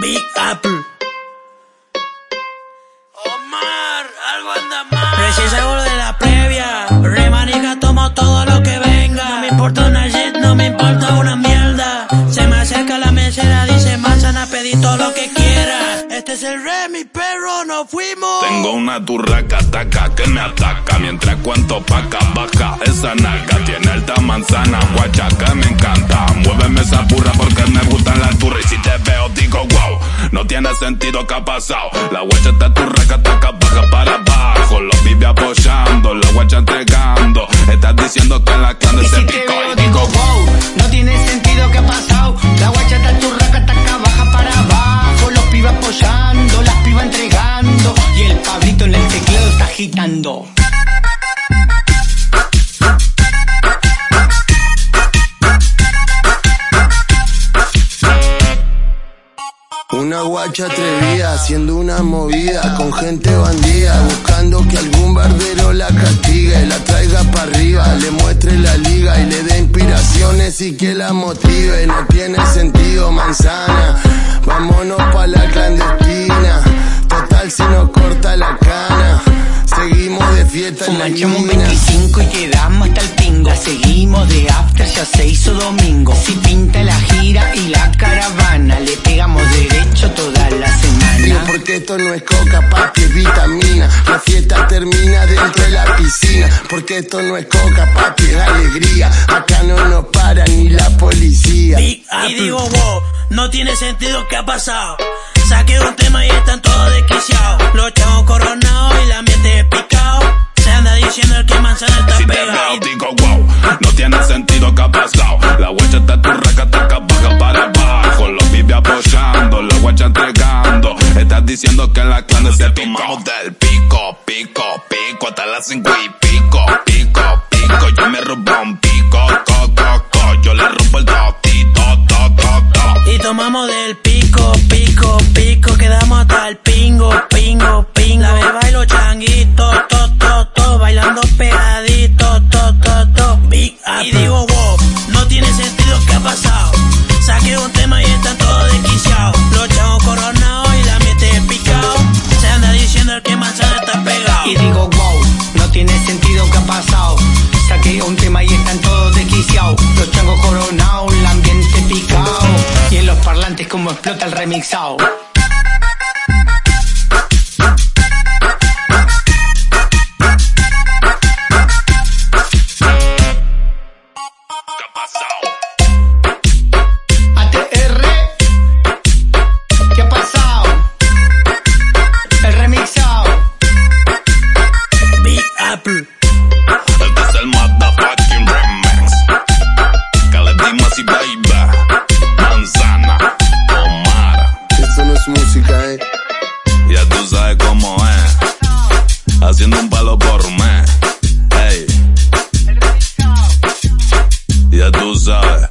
Big Apple. Omar, algo anda mal. Recién salgo de la previa. Remanica, tomo todo lo que venga. No me importa una shit, no me importa una mierda. Se me acerca la mesera, dice manzana, pedí todo lo que quiera. Este es el re, mi perro, nos fuimos. Tengo una turraca taca que me ataca mientras cuento paca baja esa naca tiene alta manzana guacha que me encanta muéveme esa burra porque me gustan las turras y si te tiene sentido que ha pasado la guacha está turraca taca baja para abajo lo vive apoyando la guacha entregando estás diciendo que la clan se picó y digo wow, no tiene sentido que ha pasado. La guacha está turraca, taca, baja para abajo. Los pibas apoyando, las pibas entregando. Y el Pablito en el teclado está agitando. Guacha atrevida, haciendo una movida con gente bandida, buscando que algún barbero la castigue, la traiga para arriba, le muestre la liga y le dé inspiraciones y que la motive. No tiene sentido, manzana, vámonos pa' la clandestina, total si nos corta la cana, seguimos de fiesta en la Esto no es coca, papi, es vitamina. La fiesta termina dentro de la piscina. Porque esto no es coca, papi, es alegría. Acá no nos para ni la policía. Y digo, wow, no tiene sentido que ha pasado. Saqué un tema y están todos desquiciados. Los chavos coronados clan se tomamos del pico, pico, pico, hasta las cinco y pico, pico, pico. Yo me robo un pico, co, co, co. Yo le rompo el totito, to, to, to. Y tomamos del pico, pico, pico, quedamos hasta el pingo, explota el remixado. música es. Ya tú sabes cómo es. Haciendo un palo por mes. Hey. Ya tú sabes.